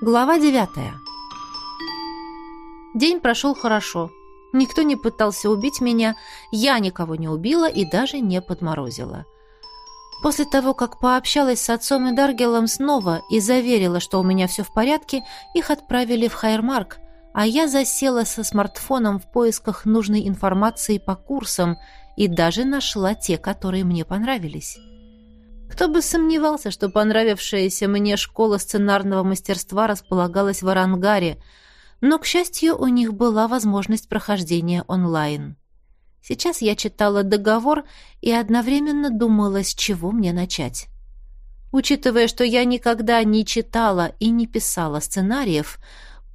Глава девятая. День прошел хорошо. Никто не пытался убить меня, я никого не убила и даже не подморозила. После того, как пообщалась с отцом и Даргелом снова и заверила, что у меня все в порядке, их отправили в Хайермарк, а я засела со смартфоном в поисках нужной информации по курсам и даже нашла те, которые мне понравились. Кто бы сомневался, что понравившаяся мне школа сценарного мастерства располагалась в Арангаре, но, к счастью, у них была возможность прохождения онлайн. Сейчас я читала договор и одновременно думала, с чего мне начать. Учитывая, что я никогда не читала и не писала сценариев,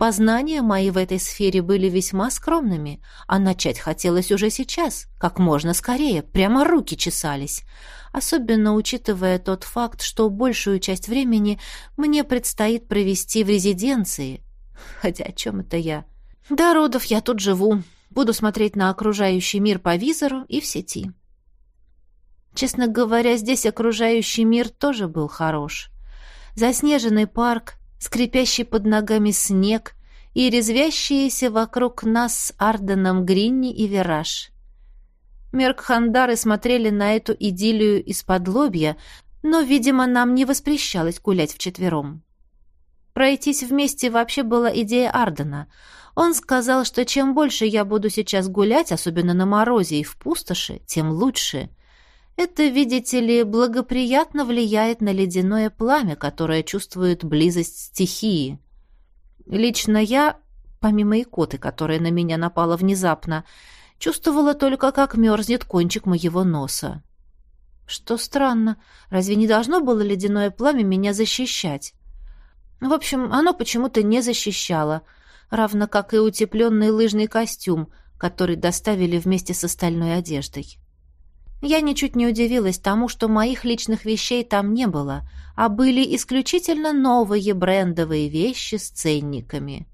Познания мои в этой сфере были весьма скромными, а начать хотелось уже сейчас, как можно скорее, прямо руки чесались, особенно учитывая тот факт, что большую часть времени мне предстоит провести в резиденции. Хотя о чем это я? До родов я тут живу, буду смотреть на окружающий мир по визору и в сети. Честно говоря, здесь окружающий мир тоже был хорош. Заснеженный парк, скрипящий под ногами снег и резвящиеся вокруг нас с Арденом Гринни и Вираж. Меркхандары смотрели на эту идиллию из-под лобья, но, видимо, нам не воспрещалось гулять вчетвером. Пройтись вместе вообще была идея Ардена. Он сказал, что чем больше я буду сейчас гулять, особенно на морозе и в пустоши, тем лучше — это, видите ли, благоприятно влияет на ледяное пламя, которое чувствует близость стихии. Лично я, помимо икоты, которая на меня напала внезапно, чувствовала только, как мерзнет кончик моего носа. Что странно, разве не должно было ледяное пламя меня защищать? В общем, оно почему-то не защищало, равно как и утепленный лыжный костюм, который доставили вместе с остальной одеждой. Я ничуть не удивилась тому, что моих личных вещей там не было, а были исключительно новые брендовые вещи с ценниками.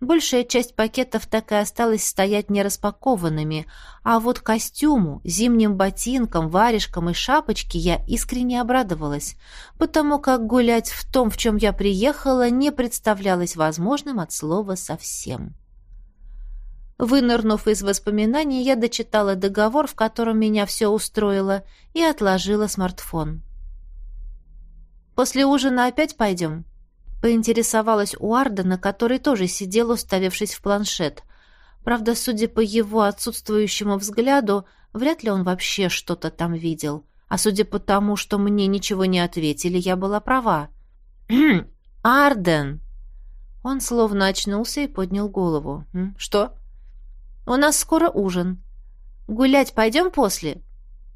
Большая часть пакетов так и осталась стоять нераспакованными, а вот костюму, зимним ботинкам, варежкам и шапочке я искренне обрадовалась, потому как гулять в том, в чем я приехала, не представлялось возможным от слова совсем. Вынырнув из воспоминаний, я дочитала договор, в котором меня все устроило, и отложила смартфон. «После ужина опять пойдем?» Поинтересовалась у Ардена, который тоже сидел, уставившись в планшет. Правда, судя по его отсутствующему взгляду, вряд ли он вообще что-то там видел. А судя по тому, что мне ничего не ответили, я была права. «Арден!» Он словно очнулся и поднял голову. «Что?» У нас скоро ужин. Гулять пойдем после?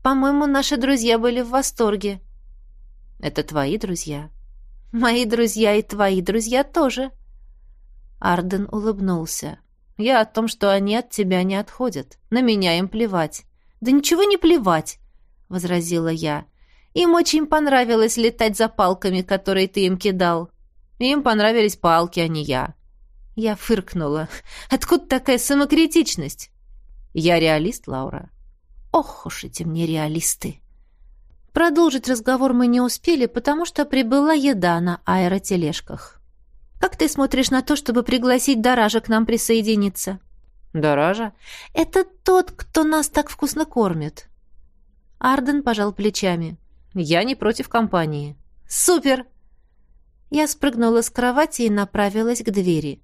По-моему, наши друзья были в восторге. Это твои друзья? Мои друзья и твои друзья тоже. Арден улыбнулся. Я о том, что они от тебя не отходят. На меня им плевать. Да ничего не плевать, возразила я. Им очень понравилось летать за палками, которые ты им кидал. Им понравились палки, а не я. Я фыркнула. Откуда такая самокритичность? Я реалист, Лаура. Ох уж эти мне реалисты. Продолжить разговор мы не успели, потому что прибыла еда на аэротележках. Как ты смотришь на то, чтобы пригласить Доража к нам присоединиться? Доража? Это тот, кто нас так вкусно кормит. Арден пожал плечами. Я не против компании. Супер! Я спрыгнула с кровати и направилась к двери.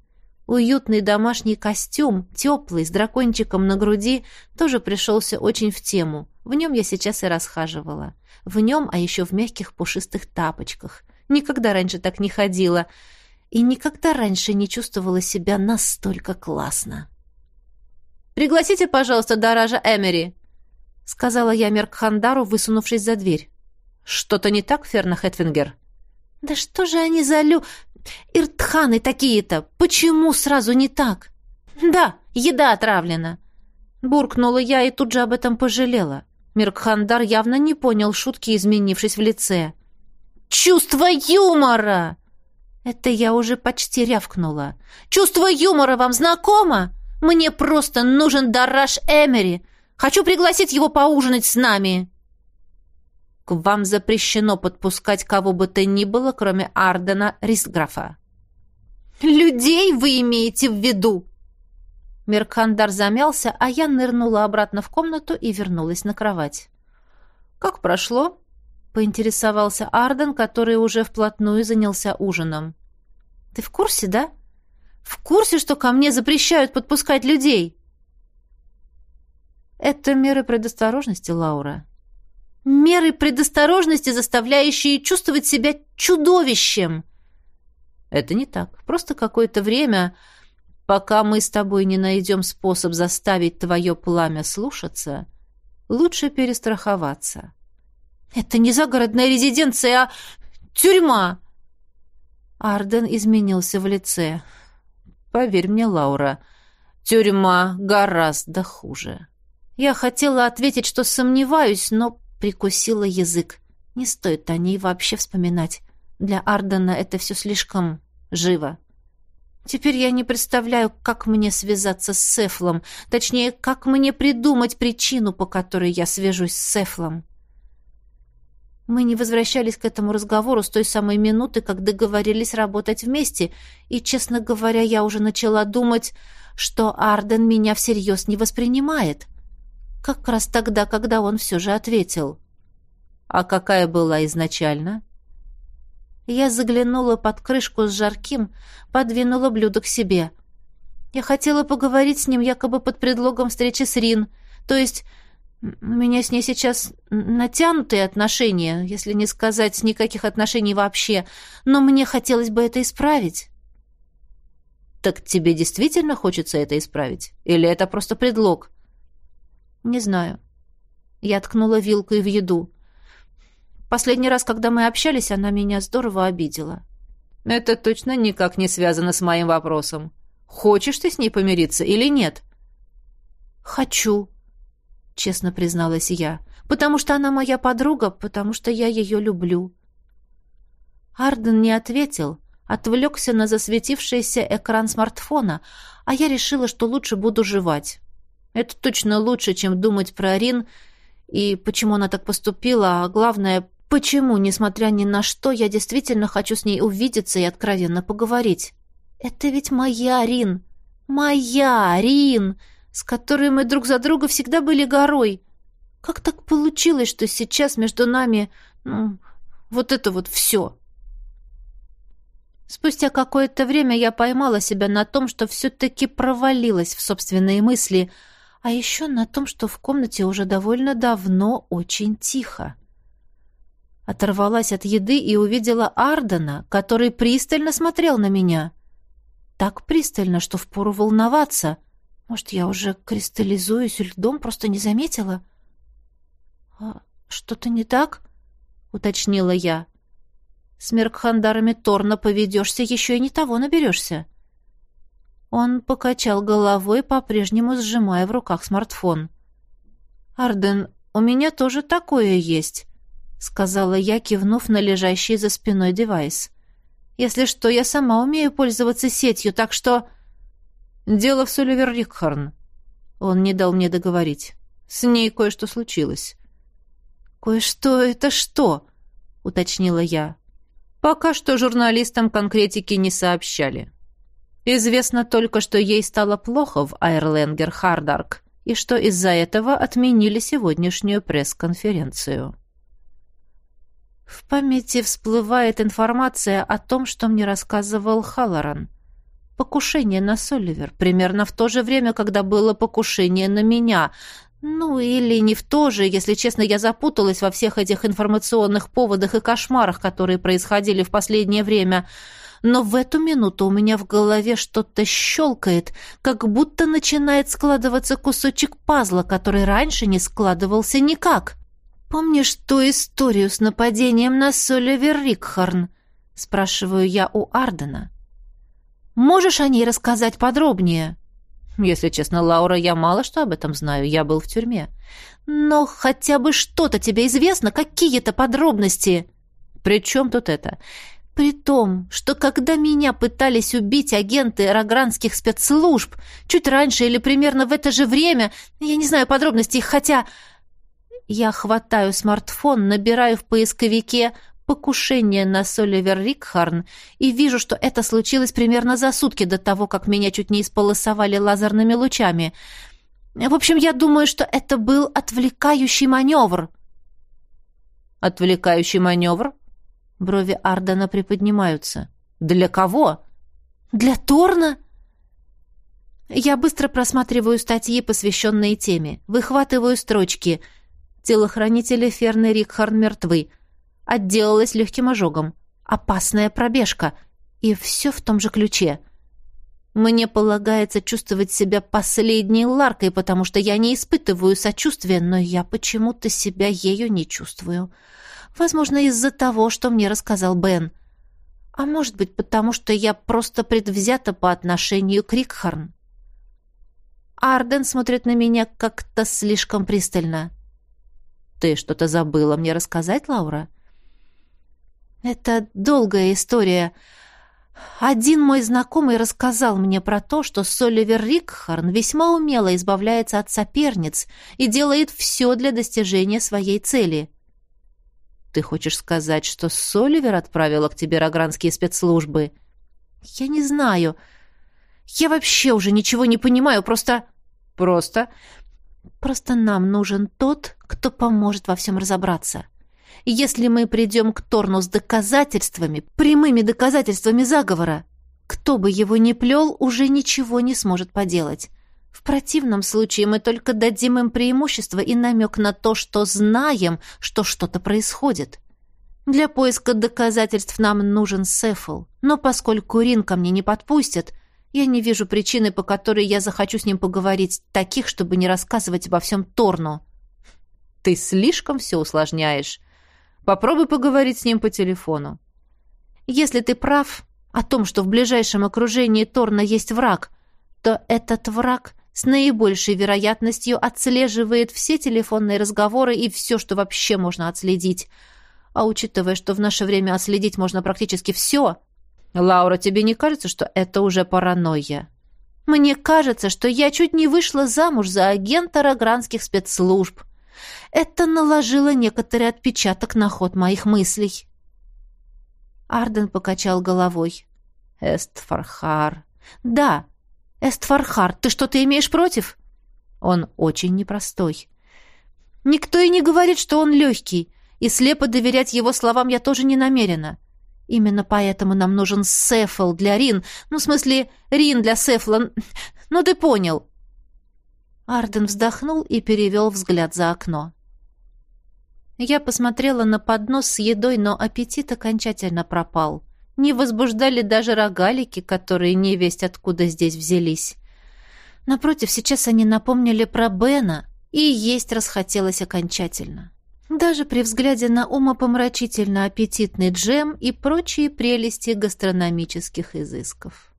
Уютный домашний костюм, теплый, с дракончиком на груди, тоже пришелся очень в тему. В нем я сейчас и расхаживала. В нем, а еще в мягких пушистых тапочках. Никогда раньше так не ходила. И никогда раньше не чувствовала себя настолько классно. «Пригласите, пожалуйста, Даража Эмери», — сказала я Меркхандару, высунувшись за дверь. «Что-то не так, Ферна Хэтвингер?» «Да что же они за лю... Иртханы такие-то! Почему сразу не так? Да, еда отравлена. Буркнула я и тут же об этом пожалела. Миркхандар явно не понял шутки, изменившись в лице. «Чувство юмора!» Это я уже почти рявкнула. «Чувство юмора вам знакомо? Мне просто нужен Дараш Эмери. Хочу пригласить его поужинать с нами!» К вам запрещено подпускать кого бы то ни было, кроме Ардена Ристграфа», «Людей вы имеете в виду?» Меркандар замялся, а я нырнула обратно в комнату и вернулась на кровать. «Как прошло?» — поинтересовался Арден, который уже вплотную занялся ужином. «Ты в курсе, да? В курсе, что ко мне запрещают подпускать людей?» «Это меры предосторожности, Лаура». «Меры предосторожности, заставляющие чувствовать себя чудовищем!» «Это не так. Просто какое-то время...» Пока мы с тобой не найдем способ заставить твое пламя слушаться, лучше перестраховаться. Это не загородная резиденция, а тюрьма. Арден изменился в лице. Поверь мне, Лаура, тюрьма гораздо хуже. Я хотела ответить, что сомневаюсь, но прикусила язык. Не стоит о ней вообще вспоминать. Для Ардена это все слишком живо. Теперь я не представляю, как мне связаться с Сефлом, точнее, как мне придумать причину, по которой я свяжусь с Сефлом. Мы не возвращались к этому разговору с той самой минуты, как договорились работать вместе, и, честно говоря, я уже начала думать, что Арден меня всерьез не воспринимает. Как раз тогда, когда он все же ответил. «А какая была изначально?» Я заглянула под крышку с жарким, подвинула блюдо к себе. Я хотела поговорить с ним якобы под предлогом встречи с Рин. То есть у меня с ней сейчас натянутые отношения, если не сказать никаких отношений вообще, но мне хотелось бы это исправить. Так тебе действительно хочется это исправить? Или это просто предлог? Не знаю. Я ткнула вилкой в еду. Последний раз, когда мы общались, она меня здорово обидела. Это точно никак не связано с моим вопросом. Хочешь ты с ней помириться или нет? Хочу, честно призналась я, потому что она моя подруга, потому что я ее люблю. Арден не ответил, отвлекся на засветившийся экран смартфона, а я решила, что лучше буду жевать. Это точно лучше, чем думать про Рин и почему она так поступила, а главное, Почему, несмотря ни на что, я действительно хочу с ней увидеться и откровенно поговорить? Это ведь моя Рин. Моя Рин, с которой мы друг за друга всегда были горой. Как так получилось, что сейчас между нами, ну, вот это вот все? Спустя какое-то время я поймала себя на том, что все-таки провалилась в собственные мысли, а еще на том, что в комнате уже довольно давно очень тихо. Оторвалась от еды и увидела Ардена, который пристально смотрел на меня. Так пристально, что впору волноваться. Может, я уже кристаллизуюсь льдом, просто не заметила? «А что-то не так?» — уточнила я. «С Меркхандарами Торна поведешься, еще и не того наберешься». Он покачал головой, по-прежнему сжимая в руках смартфон. «Арден, у меня тоже такое есть сказала я, кивнув на лежащий за спиной девайс. Если что, я сама умею пользоваться сетью, так что дело в Соливер Рикхорн. Он не дал мне договорить. С ней кое-что случилось. Кое-что это что? уточнила я. Пока что журналистам конкретики не сообщали. Известно только, что ей стало плохо в Айрленгер Хардарк и что из-за этого отменили сегодняшнюю пресс-конференцию. В памяти всплывает информация о том, что мне рассказывал Халлоран. Покушение на Соливер, примерно в то же время, когда было покушение на меня. Ну, или не в то же, если честно, я запуталась во всех этих информационных поводах и кошмарах, которые происходили в последнее время. Но в эту минуту у меня в голове что-то щелкает, как будто начинает складываться кусочек пазла, который раньше не складывался никак. «Помнишь ту историю с нападением на Соливер Рикхорн?» — спрашиваю я у Ардена. «Можешь о ней рассказать подробнее?» «Если честно, Лаура, я мало что об этом знаю. Я был в тюрьме». «Но хотя бы что-то тебе известно, какие-то подробности?» «При чем тут это?» При том, что когда меня пытались убить агенты рогранских спецслужб, чуть раньше или примерно в это же время, я не знаю подробностей, хотя я хватаю смартфон, набираю в поисковике покушение на Соливер Рикхарн и вижу, что это случилось примерно за сутки до того, как меня чуть не исполосовали лазерными лучами. В общем, я думаю, что это был отвлекающий маневр. Отвлекающий маневр? Брови Ардена приподнимаются. Для кого? Для Торна? Я быстро просматриваю статьи, посвященные теме, выхватываю строчки. Телохранители Ферны Рикхарн мертвы. Отделалась легким ожогом. Опасная пробежка. И все в том же ключе. Мне полагается чувствовать себя последней Ларкой, потому что я не испытываю сочувствия, но я почему-то себя ею не чувствую. Возможно, из-за того, что мне рассказал Бен. А может быть, потому что я просто предвзята по отношению к Рикхарн. Арден смотрит на меня как-то слишком пристально. «Ты что-то забыла мне рассказать, Лаура?» «Это долгая история. Один мой знакомый рассказал мне про то, что Соливер Рикхарн весьма умело избавляется от соперниц и делает все для достижения своей цели». «Ты хочешь сказать, что Соливер отправила к тебе рогранские спецслужбы?» «Я не знаю. Я вообще уже ничего не понимаю, просто...» Просто... Просто нам нужен тот, кто поможет во всем разобраться. если мы придем к Торну с доказательствами, прямыми доказательствами заговора, кто бы его ни плел, уже ничего не сможет поделать. В противном случае мы только дадим им преимущество и намек на то, что знаем, что что-то происходит. Для поиска доказательств нам нужен Сефл, но поскольку Рин ко мне не подпустят, я не вижу причины, по которой я захочу с ним поговорить, таких, чтобы не рассказывать обо всем Торну. Ты слишком все усложняешь. Попробуй поговорить с ним по телефону. Если ты прав о том, что в ближайшем окружении Торна есть враг, то этот враг с наибольшей вероятностью отслеживает все телефонные разговоры и все, что вообще можно отследить. А учитывая, что в наше время отследить можно практически все, Лаура, тебе не кажется, что это уже паранойя? Мне кажется, что я чуть не вышла замуж за агента рогранских спецслужб. Это наложило некоторый отпечаток на ход моих мыслей. Арден покачал головой. Эстфархар. Да, Эстфархар, ты что-то имеешь против? Он очень непростой. Никто и не говорит, что он легкий, и слепо доверять его словам я тоже не намерена. Именно поэтому нам нужен Сефл для Рин. Ну, в смысле, Рин для Сефла. Ну, ты понял. Арден вздохнул и перевел взгляд за окно. Я посмотрела на поднос с едой, но аппетит окончательно пропал. Не возбуждали даже рогалики, которые не весть откуда здесь взялись. Напротив, сейчас они напомнили про Бена, и есть расхотелось окончательно даже при взгляде на умопомрачительно аппетитный джем и прочие прелести гастрономических изысков.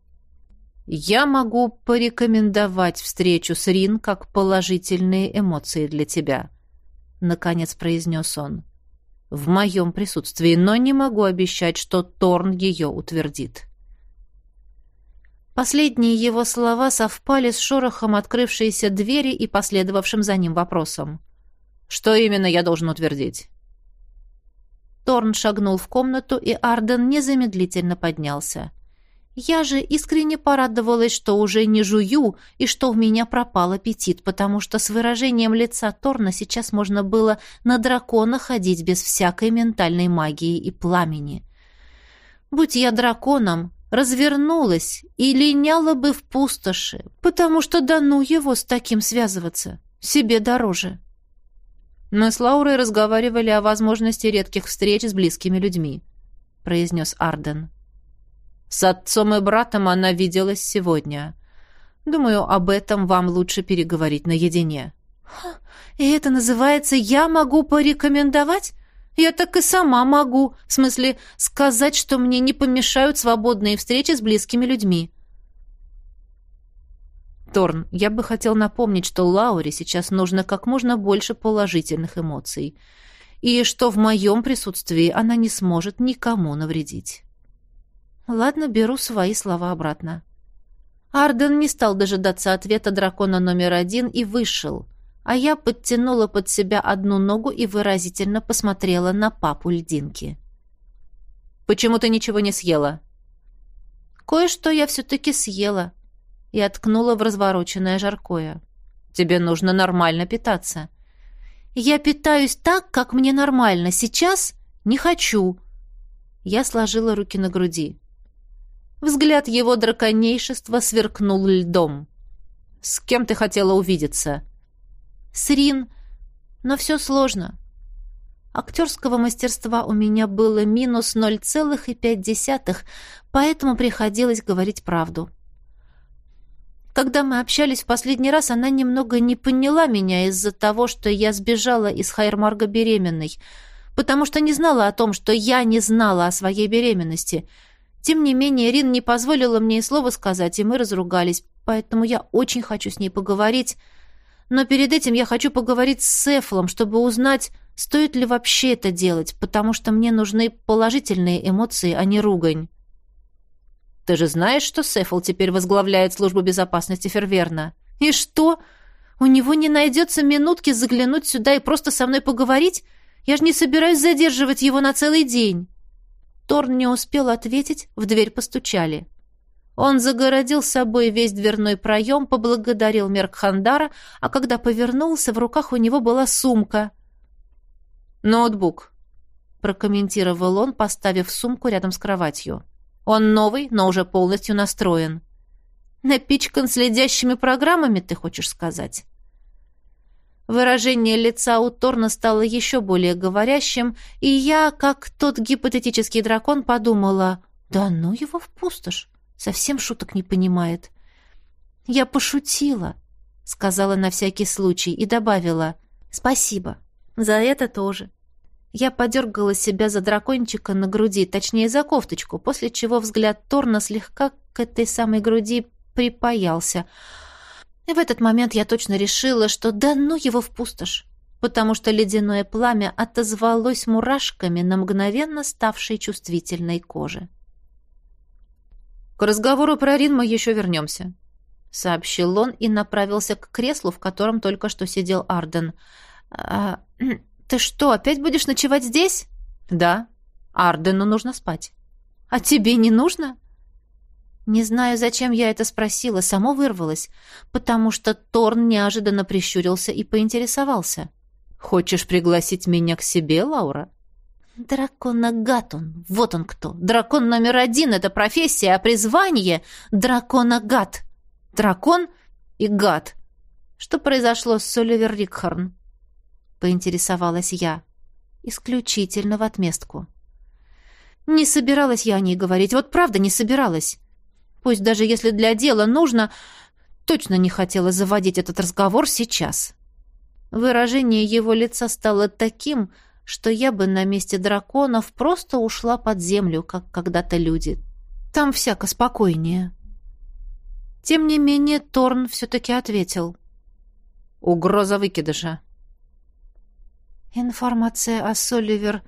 «Я могу порекомендовать встречу с Рин как положительные эмоции для тебя», — наконец произнес он. «В моем присутствии, но не могу обещать, что Торн ее утвердит». Последние его слова совпали с шорохом открывшейся двери и последовавшим за ним вопросом. Что именно я должен утвердить? Торн шагнул в комнату, и Арден незамедлительно поднялся. Я же искренне порадовалась, что уже не жую и что у меня пропал аппетит, потому что с выражением лица Торна сейчас можно было на дракона ходить без всякой ментальной магии и пламени. Будь я драконом, развернулась и линяла бы в пустоши, потому что да ну его с таким связываться, себе дороже. Мы с Лаурой разговаривали о возможности редких встреч с близкими людьми», — произнес Арден. «С отцом и братом она виделась сегодня. Думаю, об этом вам лучше переговорить наедине». «И это называется «я могу порекомендовать»?» Я так и сама могу, в смысле, сказать, что мне не помешают свободные встречи с близкими людьми. Торн, я бы хотел напомнить, что Лауре сейчас нужно как можно больше положительных эмоций, и что в моем присутствии она не сможет никому навредить. Ладно, беру свои слова обратно. Арден не стал дожидаться ответа дракона номер один и вышел, а я подтянула под себя одну ногу и выразительно посмотрела на папу льдинки. Почему ты ничего не съела?» «Кое-что я все-таки съела», и откнула в развороченное жаркое. «Тебе нужно нормально питаться». «Я питаюсь так, как мне нормально. Сейчас не хочу». Я сложила руки на груди. Взгляд его драконейшества сверкнул льдом. «С кем ты хотела увидеться?» «С Рин. Но все сложно. Актерского мастерства у меня было минус 0,5, поэтому приходилось говорить правду. Когда мы общались в последний раз, она немного не поняла меня из-за того, что я сбежала из Хайермарга беременной, потому что не знала о том, что я не знала о своей беременности. Тем не менее, Рин не позволила мне и слова сказать, и мы разругались, поэтому я очень хочу с ней поговорить. Но перед этим я хочу поговорить с Сефлом, чтобы узнать, стоит ли вообще это делать, потому что мне нужны положительные эмоции, а не ругань. Ты же знаешь, что Сефл теперь возглавляет службу безопасности Ферверна. И что? У него не найдется минутки заглянуть сюда и просто со мной поговорить? Я же не собираюсь задерживать его на целый день. Торн не успел ответить, в дверь постучали. Он загородил собой весь дверной проем, поблагодарил Меркхандара, а когда повернулся, в руках у него была сумка. «Ноутбук», — прокомментировал он, поставив сумку рядом с кроватью. Он новый, но уже полностью настроен. Напичкан следящими программами, ты хочешь сказать? Выражение лица у Торна стало еще более говорящим, и я, как тот гипотетический дракон, подумала, да ну его в пустошь, совсем шуток не понимает. Я пошутила, сказала на всякий случай и добавила, спасибо, за это тоже. Я подергала себя за дракончика на груди, точнее, за кофточку, после чего взгляд Торна слегка к этой самой груди припаялся. И в этот момент я точно решила, что да ну его в пустошь, потому что ледяное пламя отозвалось мурашками на мгновенно ставшей чувствительной коже. «К разговору про Рин мы еще вернемся», — сообщил он и направился к креслу, в котором только что сидел Арден. «А, «Ты что, опять будешь ночевать здесь?» «Да. Ардену нужно спать». «А тебе не нужно?» Не знаю, зачем я это спросила, само вырвалось, потому что Торн неожиданно прищурился и поинтересовался. «Хочешь пригласить меня к себе, Лаура?» Драконагат он, вот он кто. Дракон номер один — это профессия, а призвание — драконагат. Дракон и гад. Что произошло с Соливер Рикхорн? поинтересовалась я. Исключительно в отместку. Не собиралась я о ней говорить, вот правда не собиралась. Пусть даже если для дела нужно, точно не хотела заводить этот разговор сейчас. Выражение его лица стало таким, что я бы на месте драконов просто ушла под землю, как когда-то люди. Там всяко спокойнее. Тем не менее, Торн все-таки ответил. «Угроза выкидыша. Информация о Соливер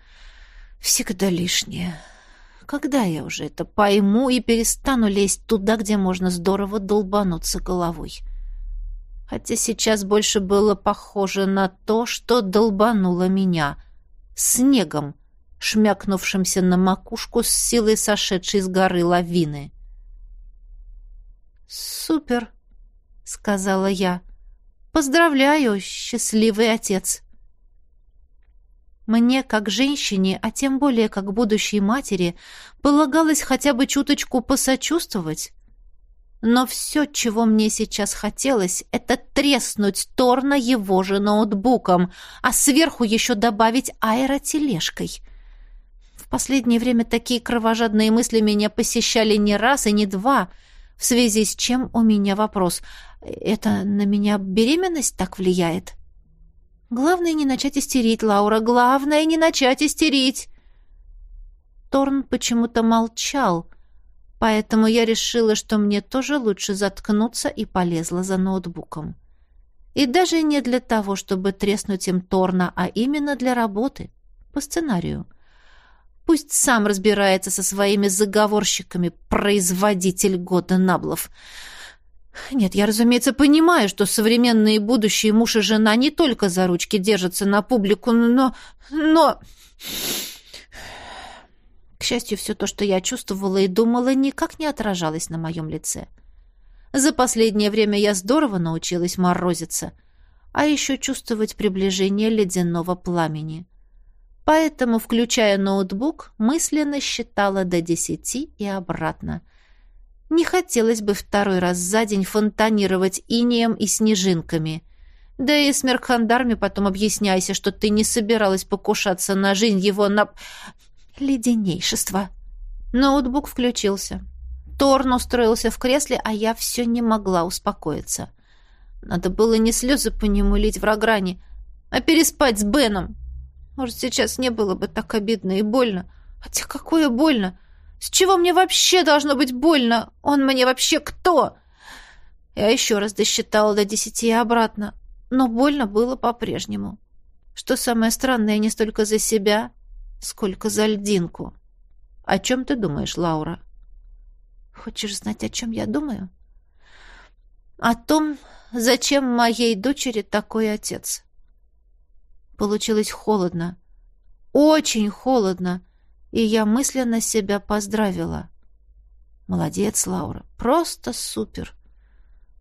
всегда лишняя. Когда я уже это пойму и перестану лезть туда, где можно здорово долбануться головой? Хотя сейчас больше было похоже на то, что долбануло меня. Снегом, шмякнувшимся на макушку с силой сошедшей с горы лавины. «Супер!» — сказала я. «Поздравляю, счастливый отец!» Мне, как женщине, а тем более как будущей матери, полагалось хотя бы чуточку посочувствовать. Но все, чего мне сейчас хотелось, это треснуть Торна его же ноутбуком, а сверху еще добавить аэротележкой. В последнее время такие кровожадные мысли меня посещали не раз и не два, в связи с чем у меня вопрос. Это на меня беременность так влияет? Главное не начать истерить, Лаура, главное не начать истерить. Торн почему-то молчал, поэтому я решила, что мне тоже лучше заткнуться и полезла за ноутбуком. И даже не для того, чтобы треснуть им Торна, а именно для работы, по сценарию. Пусть сам разбирается со своими заговорщиками, производитель года Наблов. Нет, я, разумеется, понимаю, что современные будущие муж и жена не только за ручки держатся на публику, но... но... К счастью, все то, что я чувствовала и думала, никак не отражалось на моем лице. За последнее время я здорово научилась морозиться, а еще чувствовать приближение ледяного пламени. Поэтому, включая ноутбук, мысленно считала до десяти и обратно. Не хотелось бы второй раз за день фонтанировать инеем и снежинками. Да и с Меркхандарме потом объясняйся, что ты не собиралась покушаться на жизнь его на... Леденейшество. Ноутбук включился. Торн устроился в кресле, а я все не могла успокоиться. Надо было не слезы по нему лить в Рогране, а переспать с Беном. Может, сейчас не было бы так обидно и больно. Хотя какое больно? С чего мне вообще должно быть больно? Он мне вообще кто? Я еще раз досчитала до десяти и обратно, но больно было по-прежнему. Что самое странное, не столько за себя, сколько за льдинку. О чем ты думаешь, Лаура? Хочешь знать, о чем я думаю? О том, зачем моей дочери такой отец. Получилось холодно. Очень холодно, и я мысленно себя поздравила. Молодец, Лаура, просто супер.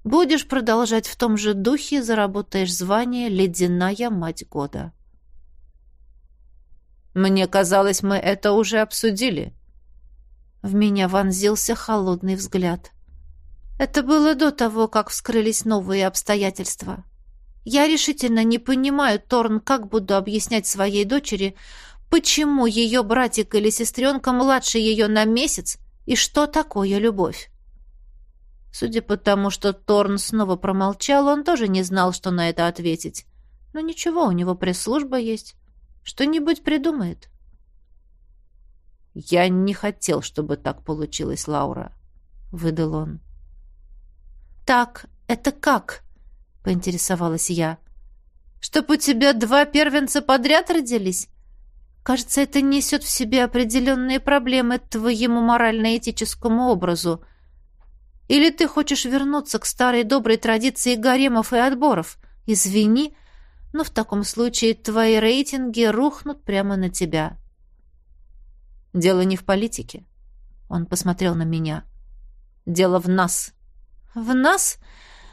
Будешь продолжать в том же духе, заработаешь звание «Ледяная мать года». «Мне казалось, мы это уже обсудили». В меня вонзился холодный взгляд. Это было до того, как вскрылись новые обстоятельства. Я решительно не понимаю, Торн, как буду объяснять своей дочери, почему ее братик или сестренка младше ее на месяц и что такое любовь. Судя по тому, что Торн снова промолчал, он тоже не знал, что на это ответить. Но ничего, у него пресс-служба есть. Что-нибудь придумает. «Я не хотел, чтобы так получилось, Лаура», — выдал он. «Так, это как?» — поинтересовалась я. «Чтоб у тебя два первенца подряд родились? Кажется, это несет в себе определенные проблемы твоему морально-этическому образу». Или ты хочешь вернуться к старой доброй традиции гаремов и отборов? Извини, но в таком случае твои рейтинги рухнут прямо на тебя. Дело не в политике. Он посмотрел на меня. Дело в нас. В нас?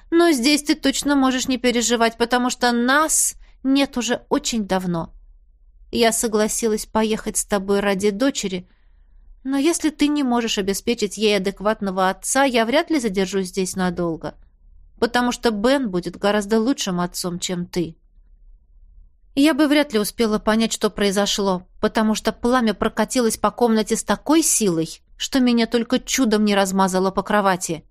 Но здесь ты точно можешь не переживать, потому что нас нет уже очень давно. Я согласилась поехать с тобой ради дочери — но если ты не можешь обеспечить ей адекватного отца, я вряд ли задержусь здесь надолго, потому что Бен будет гораздо лучшим отцом, чем ты. Я бы вряд ли успела понять, что произошло, потому что пламя прокатилось по комнате с такой силой, что меня только чудом не размазало по кровати.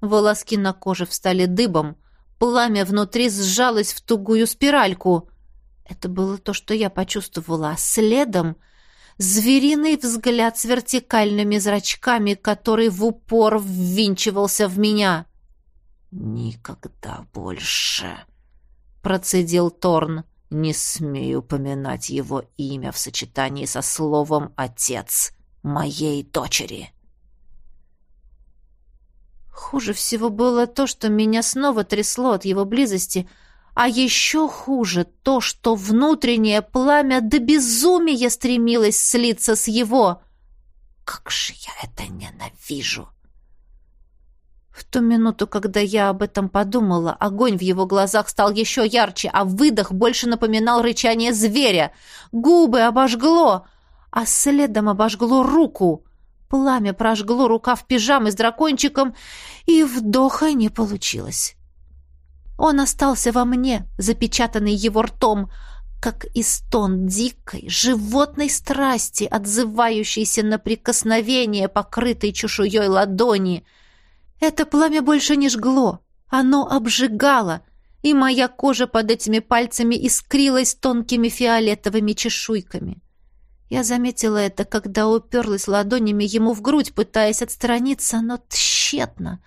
Волоски на коже встали дыбом, пламя внутри сжалось в тугую спиральку. Это было то, что я почувствовала, а следом — звериный взгляд с вертикальными зрачками, который в упор ввинчивался в меня. «Никогда больше!» — процедил Торн. «Не смею упоминать его имя в сочетании со словом «отец» моей дочери». Хуже всего было то, что меня снова трясло от его близости — а еще хуже то, что внутреннее пламя до безумия стремилось слиться с его. Как же я это ненавижу! В ту минуту, когда я об этом подумала, огонь в его глазах стал еще ярче, а выдох больше напоминал рычание зверя. Губы обожгло, а следом обожгло руку. Пламя прожгло рукав пижамы с дракончиком, и вдоха не получилось. Он остался во мне, запечатанный его ртом, как истон дикой, животной страсти, отзывающейся на прикосновение, покрытой чешуей ладони. Это пламя больше не жгло, оно обжигало, и моя кожа под этими пальцами искрилась тонкими фиолетовыми чешуйками. Я заметила это, когда уперлась ладонями ему в грудь, пытаясь отстраниться, но тщетно.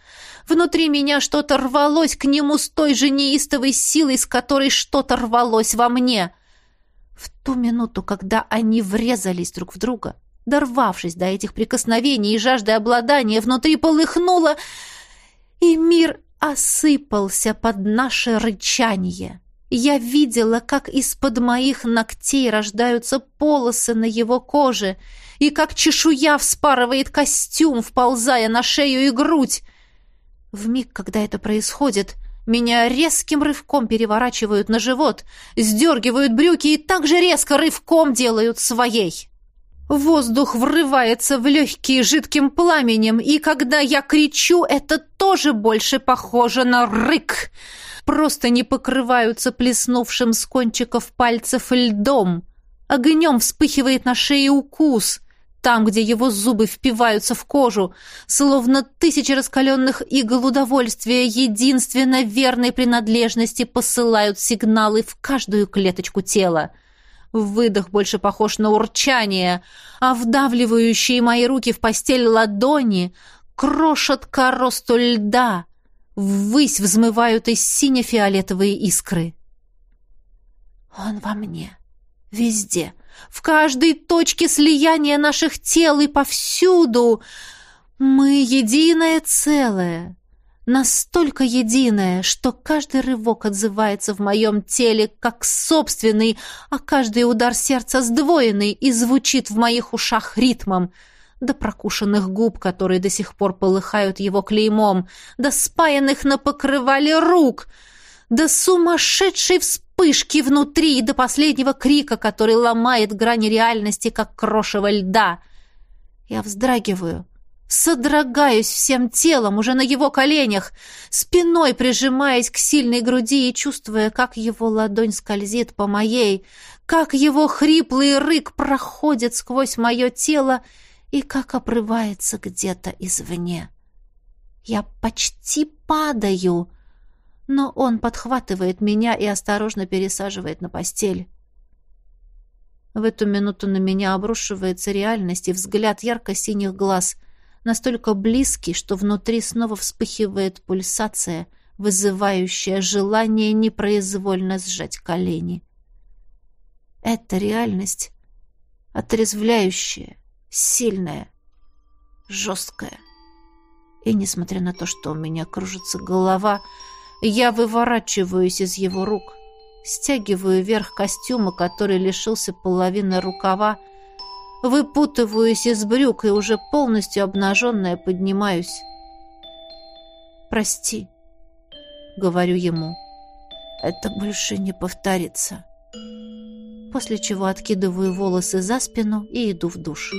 Внутри меня что-то рвалось к нему с той же неистовой силой, с которой что-то рвалось во мне. В ту минуту, когда они врезались друг в друга, дорвавшись до этих прикосновений и жажды обладания, внутри полыхнуло, и мир осыпался под наше рычание. Я видела, как из-под моих ногтей рождаются полосы на его коже, и как чешуя вспарывает костюм, вползая на шею и грудь. В миг, когда это происходит, меня резким рывком переворачивают на живот, сдергивают брюки и также резко рывком делают своей. Воздух врывается в легкие жидким пламенем, и когда я кричу, это тоже больше похоже на рык. Просто не покрываются плеснувшим с кончиков пальцев льдом. Огнем вспыхивает на шее укус — там, где его зубы впиваются в кожу, словно тысячи раскаленных игл удовольствия единственно верной принадлежности посылают сигналы в каждую клеточку тела. Выдох больше похож на урчание, а вдавливающие мои руки в постель ладони крошат коросту льда, ввысь взмывают из сине-фиолетовые искры. «Он во мне, везде», в каждой точке слияния наших тел и повсюду. Мы единое целое, настолько единое, что каждый рывок отзывается в моем теле как собственный, а каждый удар сердца сдвоенный и звучит в моих ушах ритмом — до прокушенных губ, которые до сих пор полыхают его клеймом, до спаянных на покрывале рук, до сумасшедшей вспышки, внутри и до последнего крика, который ломает грани реальности, как крошево льда. Я вздрагиваю, содрогаюсь всем телом, уже на его коленях, спиной прижимаясь к сильной груди и чувствуя, как его ладонь скользит по моей, как его хриплый рык проходит сквозь мое тело и как обрывается где-то извне. Я почти падаю, но он подхватывает меня и осторожно пересаживает на постель. В эту минуту на меня обрушивается реальность и взгляд ярко-синих глаз, настолько близкий, что внутри снова вспыхивает пульсация, вызывающая желание непроизвольно сжать колени. Это реальность отрезвляющая, сильная, жесткая. И несмотря на то, что у меня кружится голова, я выворачиваюсь из его рук, стягиваю верх костюма, который лишился половины рукава, выпутываюсь из брюк и уже полностью обнаженная поднимаюсь. «Прости», — говорю ему, — «это больше не повторится». После чего откидываю волосы за спину и иду в душ.